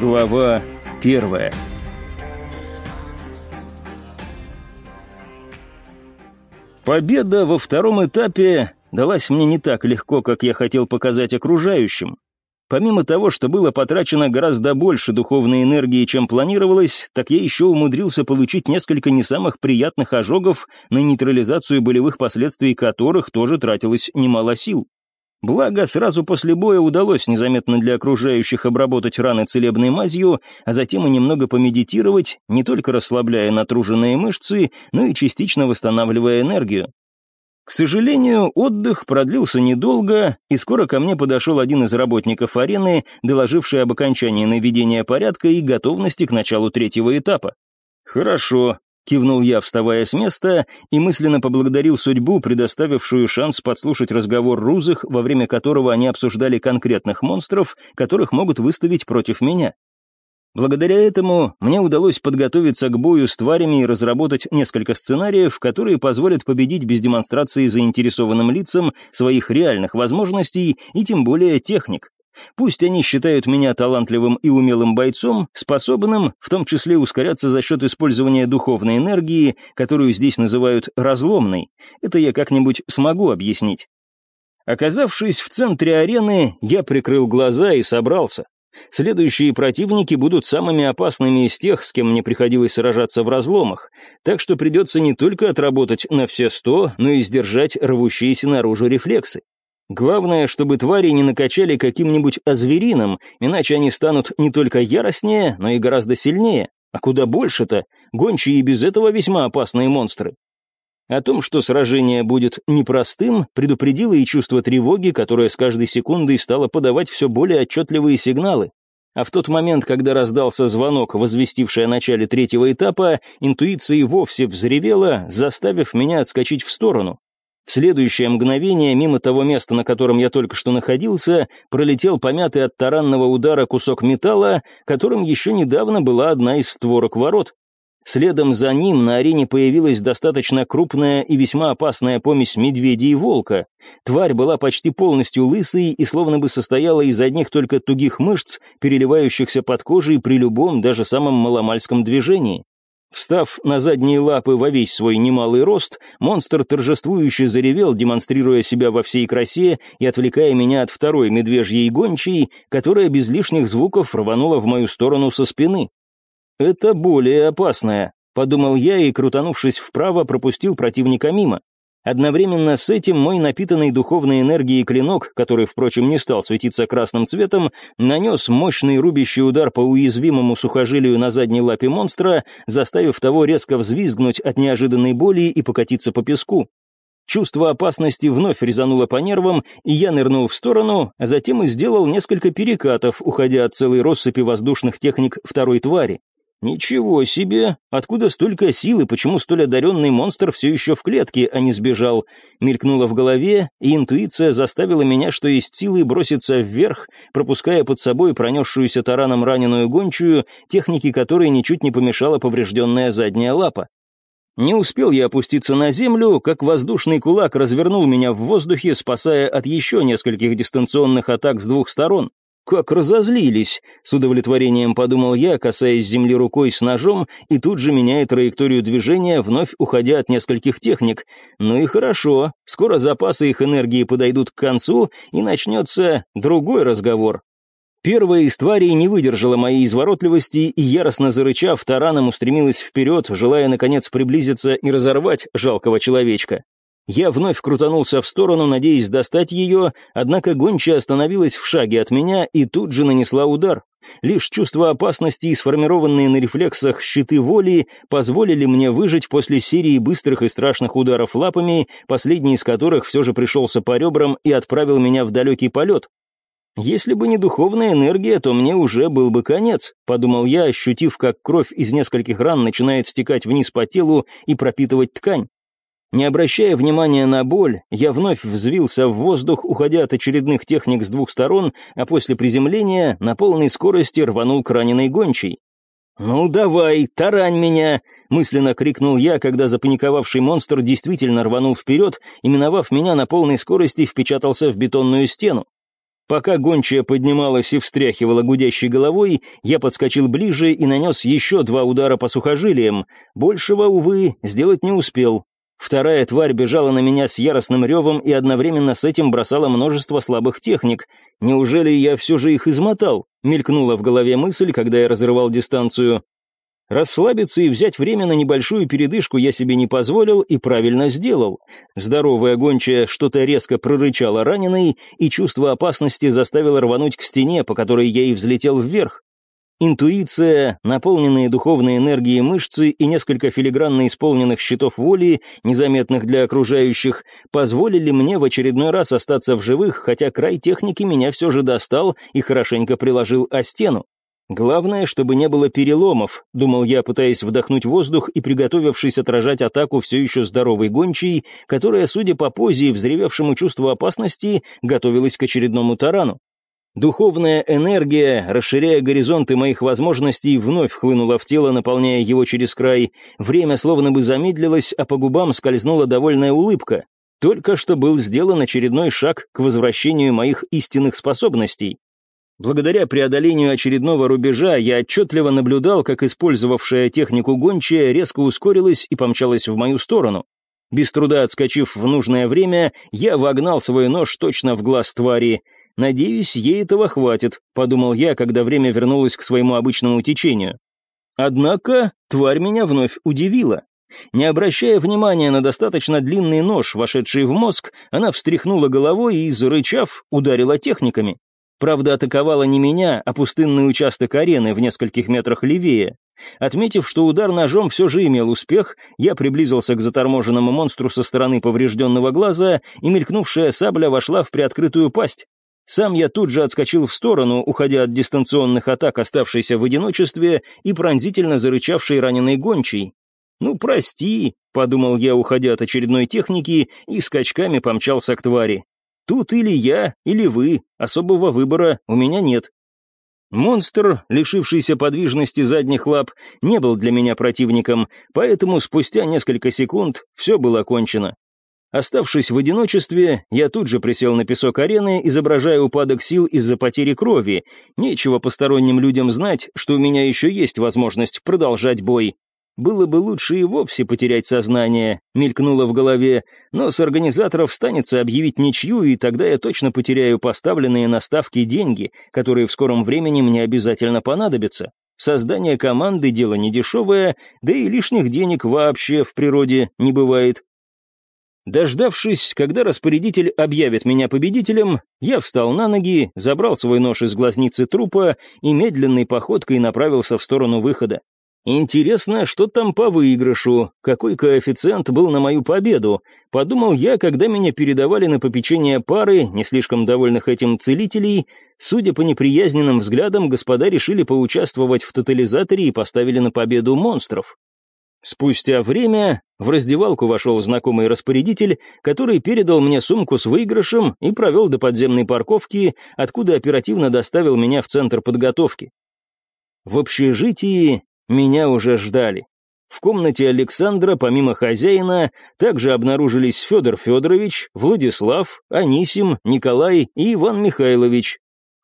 Глава первая Победа во втором этапе далась мне не так легко, как я хотел показать окружающим. Помимо того, что было потрачено гораздо больше духовной энергии, чем планировалось, так я еще умудрился получить несколько не самых приятных ожогов, на нейтрализацию болевых последствий которых тоже тратилось немало сил. Благо, сразу после боя удалось незаметно для окружающих обработать раны целебной мазью, а затем и немного помедитировать, не только расслабляя натруженные мышцы, но и частично восстанавливая энергию. К сожалению, отдых продлился недолго, и скоро ко мне подошел один из работников арены, доложивший об окончании наведения порядка и готовности к началу третьего этапа. «Хорошо», — кивнул я, вставая с места, и мысленно поблагодарил судьбу, предоставившую шанс подслушать разговор рузых, во время которого они обсуждали конкретных монстров, которых могут выставить против меня. Благодаря этому мне удалось подготовиться к бою с тварями и разработать несколько сценариев, которые позволят победить без демонстрации заинтересованным лицам своих реальных возможностей и тем более техник. Пусть они считают меня талантливым и умелым бойцом, способным, в том числе ускоряться за счет использования духовной энергии, которую здесь называют разломной. Это я как-нибудь смогу объяснить. Оказавшись в центре арены, я прикрыл глаза и собрался. Следующие противники будут самыми опасными из тех, с кем мне приходилось сражаться в разломах, так что придется не только отработать на все сто, но и сдержать рвущиеся наружу рефлексы. Главное, чтобы твари не накачали каким-нибудь озверином, иначе они станут не только яростнее, но и гораздо сильнее. А куда больше-то, гончие и без этого весьма опасные монстры. О том, что сражение будет непростым, предупредило и чувство тревоги, которое с каждой секундой стало подавать все более отчетливые сигналы. А в тот момент, когда раздался звонок, возвестивший о начале третьего этапа, интуиция вовсе взревела, заставив меня отскочить в сторону. В следующее мгновение, мимо того места, на котором я только что находился, пролетел помятый от таранного удара кусок металла, которым еще недавно была одна из створок ворот. Следом за ним на арене появилась достаточно крупная и весьма опасная помесь медведя и волка. Тварь была почти полностью лысой и словно бы состояла из одних только тугих мышц, переливающихся под кожей при любом, даже самом маломальском движении. Встав на задние лапы во весь свой немалый рост, монстр торжествующе заревел, демонстрируя себя во всей красе и отвлекая меня от второй медвежьей гончей, которая без лишних звуков рванула в мою сторону со спины. «Это более опасное», — подумал я и, крутанувшись вправо, пропустил противника мимо. Одновременно с этим мой напитанный духовной энергией клинок, который, впрочем, не стал светиться красным цветом, нанес мощный рубящий удар по уязвимому сухожилию на задней лапе монстра, заставив того резко взвизгнуть от неожиданной боли и покатиться по песку. Чувство опасности вновь резануло по нервам, и я нырнул в сторону, а затем и сделал несколько перекатов, уходя от целой россыпи воздушных техник второй твари. «Ничего себе! Откуда столько сил и почему столь одаренный монстр все еще в клетке, а не сбежал?» Мелькнуло в голове, и интуиция заставила меня, что есть силы, броситься вверх, пропуская под собой пронесшуюся тараном раненую гончую, техники которой ничуть не помешала поврежденная задняя лапа. Не успел я опуститься на землю, как воздушный кулак развернул меня в воздухе, спасая от еще нескольких дистанционных атак с двух сторон. «Как разозлились!» — с удовлетворением подумал я, касаясь земли рукой с ножом, и тут же меняя траекторию движения, вновь уходя от нескольких техник. «Ну и хорошо, скоро запасы их энергии подойдут к концу, и начнется другой разговор». Первая из тварей не выдержала моей изворотливости и, яростно зарычав, тараном устремилась вперед, желая, наконец, приблизиться и разорвать жалкого человечка. Я вновь крутанулся в сторону, надеясь достать ее, однако гончая остановилась в шаге от меня и тут же нанесла удар. Лишь чувство опасности и сформированные на рефлексах щиты воли позволили мне выжить после серии быстрых и страшных ударов лапами, последний из которых все же пришелся по ребрам и отправил меня в далекий полет. «Если бы не духовная энергия, то мне уже был бы конец», — подумал я, ощутив, как кровь из нескольких ран начинает стекать вниз по телу и пропитывать ткань. Не обращая внимания на боль, я вновь взвился в воздух, уходя от очередных техник с двух сторон, а после приземления на полной скорости рванул к раненой гончей. «Ну давай, тарань меня!» — мысленно крикнул я, когда запаниковавший монстр действительно рванул вперед и, миновав меня на полной скорости, впечатался в бетонную стену. Пока гончая поднималась и встряхивала гудящей головой, я подскочил ближе и нанес еще два удара по сухожилиям. Большего, увы, сделать не успел. Вторая тварь бежала на меня с яростным ревом и одновременно с этим бросала множество слабых техник. Неужели я все же их измотал? Мелькнула в голове мысль, когда я разрывал дистанцию. Расслабиться и взять время на небольшую передышку я себе не позволил и правильно сделал. Здоровая гончая что-то резко прорычала раненый, и чувство опасности заставило рвануть к стене, по которой я и взлетел вверх. Интуиция, наполненные духовной энергией мышцы и несколько филигранно исполненных щитов воли, незаметных для окружающих, позволили мне в очередной раз остаться в живых, хотя край техники меня все же достал и хорошенько приложил о стену. Главное, чтобы не было переломов, думал я, пытаясь вдохнуть воздух и приготовившись отражать атаку все еще здоровой гончей, которая, судя по позе и взревевшему чувству опасности, готовилась к очередному тарану. Духовная энергия, расширяя горизонты моих возможностей, вновь хлынула в тело, наполняя его через край. Время словно бы замедлилось, а по губам скользнула довольная улыбка. Только что был сделан очередной шаг к возвращению моих истинных способностей. Благодаря преодолению очередного рубежа я отчетливо наблюдал, как использовавшая технику гончая резко ускорилась и помчалась в мою сторону. Без труда отскочив в нужное время, я вогнал свой нож точно в глаз твари — Надеюсь, ей этого хватит, подумал я, когда время вернулось к своему обычному течению. Однако тварь меня вновь удивила. Не обращая внимания на достаточно длинный нож, вошедший в мозг, она встряхнула головой и, зарычав, ударила техниками. Правда, атаковала не меня, а пустынный участок арены в нескольких метрах левее. Отметив, что удар ножом все же имел успех, я приблизился к заторможенному монстру со стороны поврежденного глаза, и мелькнувшая сабля вошла в приоткрытую пасть. Сам я тут же отскочил в сторону, уходя от дистанционных атак, оставшейся в одиночестве и пронзительно зарычавшей раненой гончей. «Ну, прости», — подумал я, уходя от очередной техники, и скачками помчался к твари. «Тут или я, или вы, особого выбора у меня нет». Монстр, лишившийся подвижности задних лап, не был для меня противником, поэтому спустя несколько секунд все было кончено. Оставшись в одиночестве, я тут же присел на песок арены, изображая упадок сил из-за потери крови. Нечего посторонним людям знать, что у меня еще есть возможность продолжать бой. Было бы лучше и вовсе потерять сознание, мелькнуло в голове, но с организаторов станется объявить ничью, и тогда я точно потеряю поставленные на ставки деньги, которые в скором времени мне обязательно понадобятся. Создание команды – дело недешевое, да и лишних денег вообще в природе не бывает. Дождавшись, когда распорядитель объявит меня победителем, я встал на ноги, забрал свой нож из глазницы трупа и медленной походкой направился в сторону выхода. Интересно, что там по выигрышу, какой коэффициент был на мою победу, подумал я, когда меня передавали на попечение пары, не слишком довольных этим целителей. Судя по неприязненным взглядам, господа решили поучаствовать в тотализаторе и поставили на победу монстров. Спустя время в раздевалку вошел знакомый распорядитель, который передал мне сумку с выигрышем и провел до подземной парковки, откуда оперативно доставил меня в центр подготовки. В общежитии меня уже ждали. В комнате Александра, помимо хозяина, также обнаружились Федор Федорович, Владислав, Анисим, Николай и Иван Михайлович,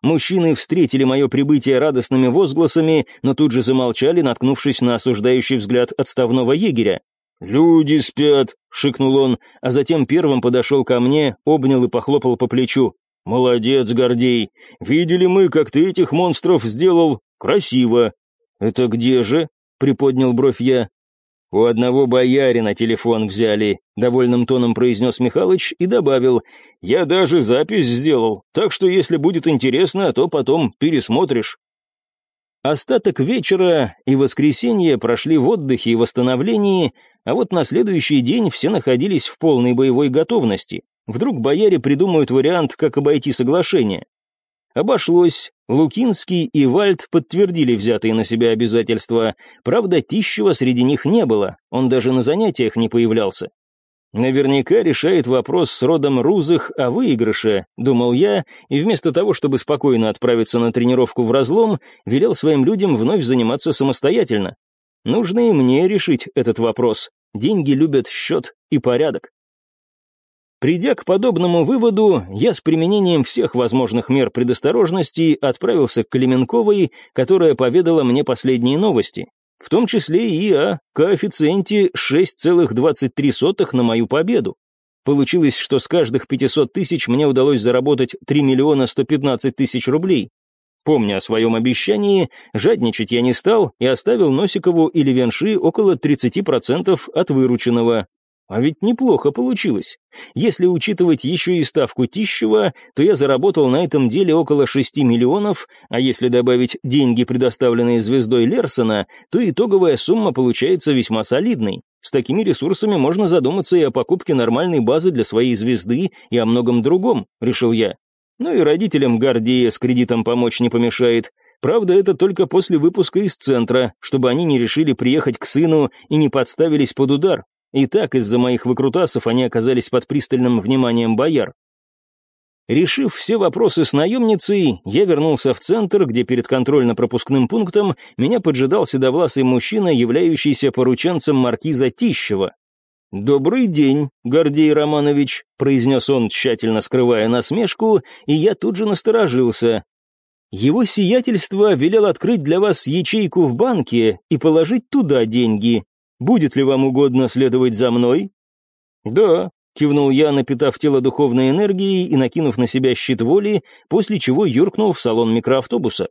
Мужчины встретили мое прибытие радостными возгласами, но тут же замолчали, наткнувшись на осуждающий взгляд отставного егеря. «Люди спят», — шикнул он, а затем первым подошел ко мне, обнял и похлопал по плечу. «Молодец, Гордей. Видели мы, как ты этих монстров сделал. Красиво». «Это где же?» — приподнял бровь я. «У одного боярина телефон взяли», — довольным тоном произнес Михалыч и добавил, «Я даже запись сделал, так что если будет интересно, то потом пересмотришь». Остаток вечера и воскресенье прошли в отдыхе и восстановлении, а вот на следующий день все находились в полной боевой готовности. Вдруг бояре придумают вариант, как обойти соглашение. Обошлось. Лукинский и Вальд подтвердили взятые на себя обязательства. Правда, Тищева среди них не было, он даже на занятиях не появлялся. Наверняка решает вопрос с родом Рузых о выигрыше, думал я, и вместо того, чтобы спокойно отправиться на тренировку в разлом, велел своим людям вновь заниматься самостоятельно. Нужно и мне решить этот вопрос. Деньги любят счет и порядок. Придя к подобному выводу, я с применением всех возможных мер предосторожности отправился к Клеменковой, которая поведала мне последние новости, в том числе и о коэффициенте 6,23 на мою победу. Получилось, что с каждых 500 тысяч мне удалось заработать 3 миллиона 115 тысяч рублей. Помня о своем обещании, жадничать я не стал и оставил Носикову и Левенши около 30% от вырученного, а ведь неплохо получилось. Если учитывать еще и ставку Тищева, то я заработал на этом деле около 6 миллионов, а если добавить деньги, предоставленные звездой Лерсона, то итоговая сумма получается весьма солидной. С такими ресурсами можно задуматься и о покупке нормальной базы для своей звезды и о многом другом, решил я. Ну и родителям Гардия с кредитом помочь не помешает. Правда, это только после выпуска из центра, чтобы они не решили приехать к сыну и не подставились под удар, и так из-за моих выкрутасов они оказались под пристальным вниманием бояр. Решив все вопросы с наемницей, я вернулся в центр, где перед контрольно-пропускным пунктом меня поджидал седовласый мужчина, являющийся порученцем маркиза Тищева. «Добрый день, Гордей Романович», — произнес он, тщательно скрывая насмешку, и я тут же насторожился. «Его сиятельство велел открыть для вас ячейку в банке и положить туда деньги. Будет ли вам угодно следовать за мной?» «Да», — кивнул я, напитав тело духовной энергией и накинув на себя щит воли, после чего юркнул в салон микроавтобуса.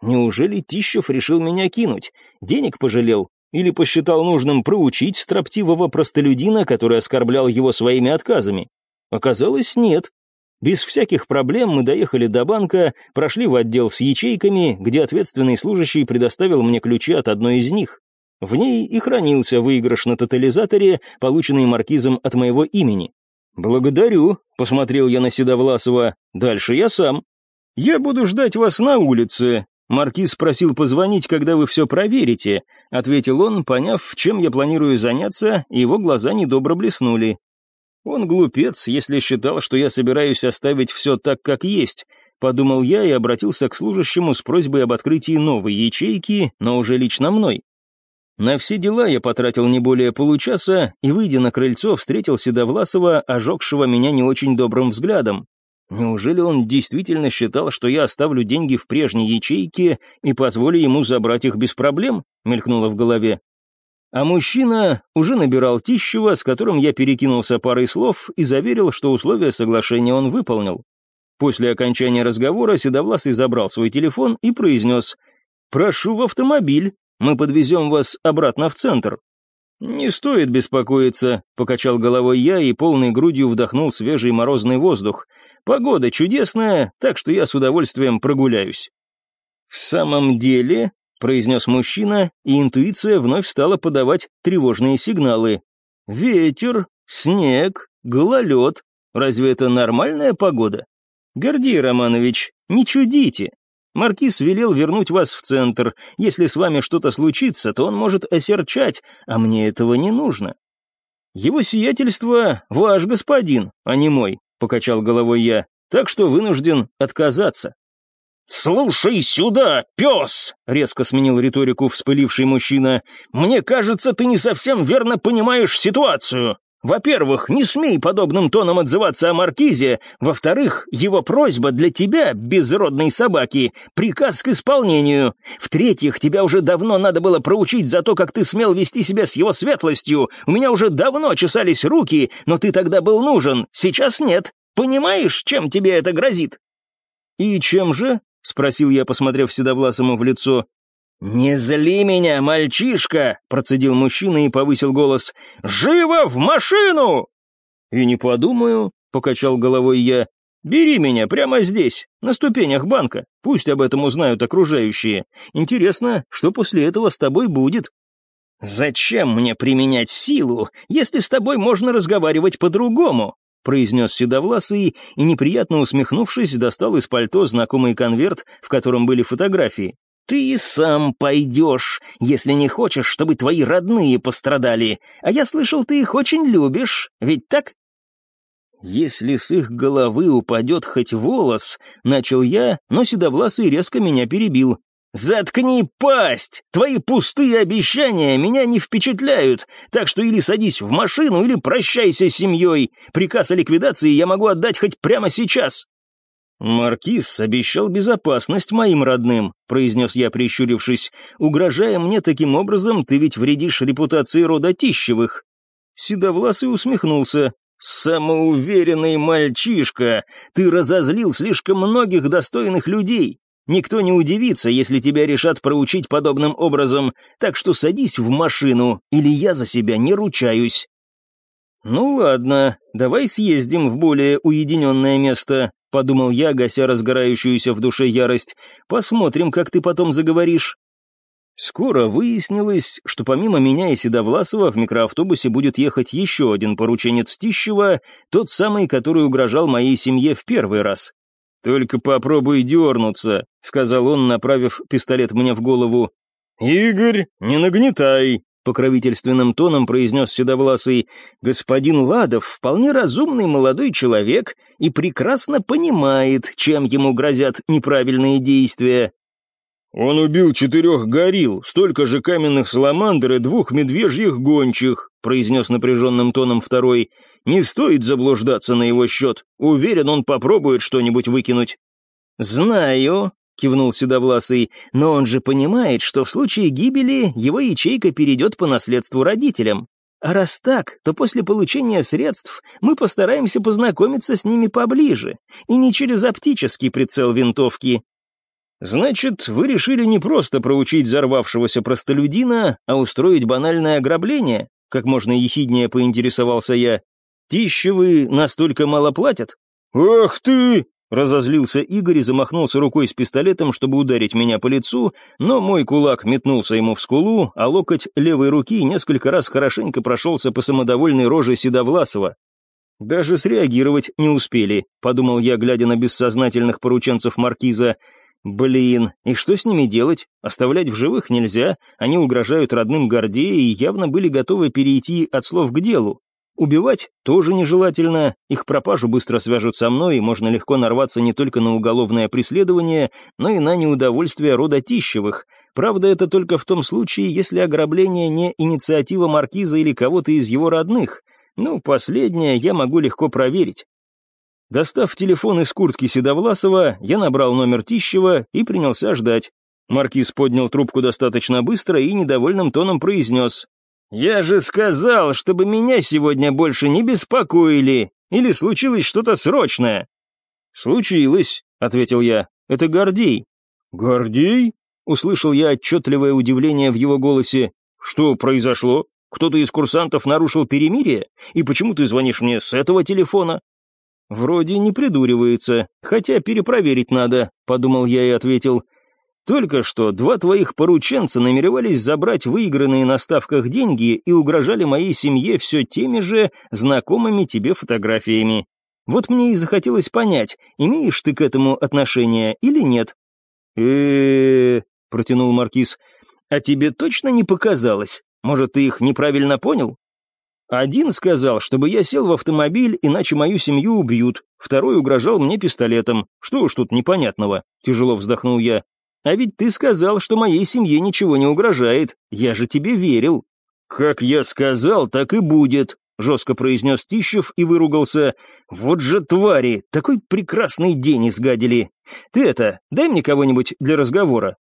«Неужели Тищев решил меня кинуть? Денег пожалел? Или посчитал нужным проучить строптивого простолюдина, который оскорблял его своими отказами? Оказалось, нет. Без всяких проблем мы доехали до банка, прошли в отдел с ячейками, где ответственный служащий предоставил мне ключи от одной из них. В ней и хранился выигрыш на тотализаторе, полученный маркизом от моего имени. «Благодарю», — посмотрел я на Седовласова, — «дальше я сам». «Я буду ждать вас на улице», «Маркиз просил позвонить, когда вы все проверите», — ответил он, поняв, чем я планирую заняться, его глаза недобро блеснули. «Он глупец, если считал, что я собираюсь оставить все так, как есть», — подумал я и обратился к служащему с просьбой об открытии новой ячейки, но уже лично мной. На все дела я потратил не более получаса и, выйдя на крыльцо, встретил Седовласова, ожегшего меня не очень добрым взглядом. Неужели он действительно считал, что я оставлю деньги в прежней ячейке и позволю ему забрать их без проблем? Мелькнуло в голове. А мужчина уже набирал Тищева, с которым я перекинулся парой слов и заверил, что условия соглашения он выполнил. После окончания разговора Седовласый забрал свой телефон и произнес «Прошу в автомобиль». Мы подвезем вас обратно в центр». «Не стоит беспокоиться», — покачал головой я и полной грудью вдохнул свежий морозный воздух. «Погода чудесная, так что я с удовольствием прогуляюсь». «В самом деле», — произнес мужчина, и интуиция вновь стала подавать тревожные сигналы. «Ветер, снег, гололед. Разве это нормальная погода?» «Гордей Романович, не чудите. Маркиз велел вернуть вас в центр. Если с вами что-то случится, то он может осерчать, а мне этого не нужно». «Его сиятельство — ваш господин, а не мой», — покачал головой я, «так что вынужден отказаться». «Слушай сюда, пес!» — резко сменил риторику вспыливший мужчина. «Мне кажется, ты не совсем верно понимаешь ситуацию. Во-первых, не смей подобным тоном отзываться о Маркизе. Во-вторых, его просьба для тебя, безродной собаки, приказ к исполнению. В-третьих, тебя уже давно надо было проучить за то, как ты смел вести себя с его светлостью. У меня уже давно чесались руки, но ты тогда был нужен, сейчас нет. Понимаешь, чем тебе это грозит?» «И чем же?» — спросил я, посмотрев Седовласому в лицо. «Не зли меня, мальчишка!» — процедил мужчина и повысил голос. «Живо в машину!» «И не подумаю», — покачал головой я. «Бери меня прямо здесь, на ступенях банка. Пусть об этом узнают окружающие. Интересно, что после этого с тобой будет?» «Зачем мне применять силу, если с тобой можно разговаривать по-другому?» произнес Седовласый и, неприятно усмехнувшись, достал из пальто знакомый конверт, в котором были фотографии. Ты сам пойдешь, если не хочешь, чтобы твои родные пострадали. А я слышал, ты их очень любишь, ведь так?» «Если с их головы упадет хоть волос», — начал я, но Седовласый резко меня перебил. «Заткни пасть! Твои пустые обещания меня не впечатляют, так что или садись в машину, или прощайся с семьей. Приказ о ликвидации я могу отдать хоть прямо сейчас». «Маркиз обещал безопасность моим родным», — произнес я, прищурившись. «Угрожая мне таким образом, ты ведь вредишь репутации рода Тищевых». Седовласый усмехнулся. «Самоуверенный мальчишка! Ты разозлил слишком многих достойных людей. Никто не удивится, если тебя решат проучить подобным образом, так что садись в машину, или я за себя не ручаюсь». «Ну ладно, давай съездим в более уединенное место», — подумал я, гася разгорающуюся в душе ярость. «Посмотрим, как ты потом заговоришь». Скоро выяснилось, что помимо меня и Седовласова в микроавтобусе будет ехать еще один порученец Тищева, тот самый, который угрожал моей семье в первый раз. «Только попробуй дернуться», — сказал он, направив пистолет мне в голову. «Игорь, не нагнетай», — покровительственным тоном произнес Седовласый. «Господин Ладов вполне разумный молодой человек и прекрасно понимает, чем ему грозят неправильные действия. «Он убил четырех горил, столько же каменных саламандр и двух медвежьих гончих», произнес напряженным тоном второй. «Не стоит заблуждаться на его счет. Уверен, он попробует что-нибудь выкинуть». «Знаю», — кивнул Седовласый, «но он же понимает, что в случае гибели его ячейка перейдет по наследству родителям. А раз так, то после получения средств мы постараемся познакомиться с ними поближе, и не через оптический прицел винтовки, «Значит, вы решили не просто проучить взорвавшегося простолюдина, а устроить банальное ограбление?» Как можно ехиднее поинтересовался я. «Тищевы настолько мало платят?» «Ах ты!» Разозлился Игорь и замахнулся рукой с пистолетом, чтобы ударить меня по лицу, но мой кулак метнулся ему в скулу, а локоть левой руки несколько раз хорошенько прошелся по самодовольной роже Седовласова. «Даже среагировать не успели», — подумал я, глядя на бессознательных порученцев Маркиза. Блин, и что с ними делать? Оставлять в живых нельзя, они угрожают родным Гордея и явно были готовы перейти от слов к делу. Убивать тоже нежелательно, их пропажу быстро свяжут со мной, и можно легко нарваться не только на уголовное преследование, но и на неудовольствие рода Тищевых. Правда, это только в том случае, если ограбление не инициатива маркиза или кого-то из его родных. Ну, последнее я могу легко проверить. Достав телефон из куртки Седовласова, я набрал номер Тищева и принялся ждать. Маркиз поднял трубку достаточно быстро и недовольным тоном произнес. «Я же сказал, чтобы меня сегодня больше не беспокоили. Или случилось что-то срочное?» «Случилось», — ответил я. «Это Гордей». «Гордей?» — услышал я отчетливое удивление в его голосе. «Что произошло? Кто-то из курсантов нарушил перемирие? И почему ты звонишь мне с этого телефона?» «Вроде не придуривается, хотя перепроверить надо», — подумал я и ответил. «Только что два твоих порученца намеревались забрать выигранные на ставках деньги и угрожали моей семье все теми же знакомыми тебе фотографиями. Вот мне и захотелось понять, имеешь ты к этому отношение или нет?» э протянул Маркиз. «А тебе точно не показалось? Может, ты их неправильно понял?» Один сказал, чтобы я сел в автомобиль, иначе мою семью убьют. Второй угрожал мне пистолетом. Что уж тут непонятного? Тяжело вздохнул я. А ведь ты сказал, что моей семье ничего не угрожает. Я же тебе верил. Как я сказал, так и будет, жестко произнес Тищев и выругался. «Вот же твари! Такой прекрасный день изгадили! Ты это, дай мне кого-нибудь для разговора!»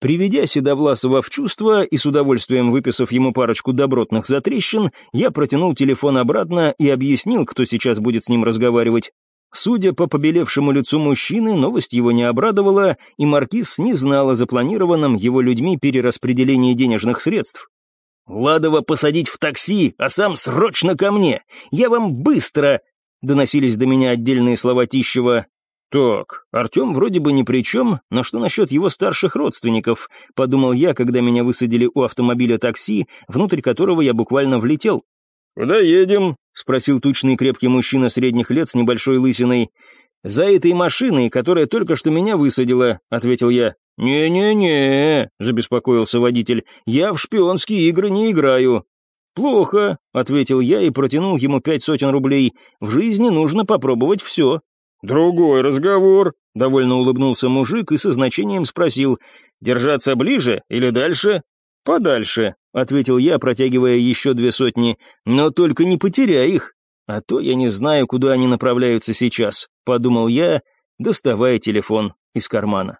Приведя Седовласова в чувство и с удовольствием выписав ему парочку добротных затрещин, я протянул телефон обратно и объяснил, кто сейчас будет с ним разговаривать. Судя по побелевшему лицу мужчины, новость его не обрадовала, и Маркиз не знал о запланированном его людьми перераспределении денежных средств. «Ладова посадить в такси, а сам срочно ко мне! Я вам быстро!» Доносились до меня отдельные слова Тищева. «Так, Артем вроде бы ни при чем, но что насчет его старших родственников?» — подумал я, когда меня высадили у автомобиля такси, внутрь которого я буквально влетел. «Куда едем?» — спросил тучный крепкий мужчина средних лет с небольшой лысиной. «За этой машиной, которая только что меня высадила», — ответил я. «Не-не-не», — забеспокоился водитель, — «я в шпионские игры не играю». «Плохо», — ответил я и протянул ему пять сотен рублей. «В жизни нужно попробовать все». «Другой разговор», — довольно улыбнулся мужик и со значением спросил, «держаться ближе или дальше?» «Подальше», — ответил я, протягивая еще две сотни, «но только не потеряй их, а то я не знаю, куда они направляются сейчас», — подумал я, доставая телефон из кармана.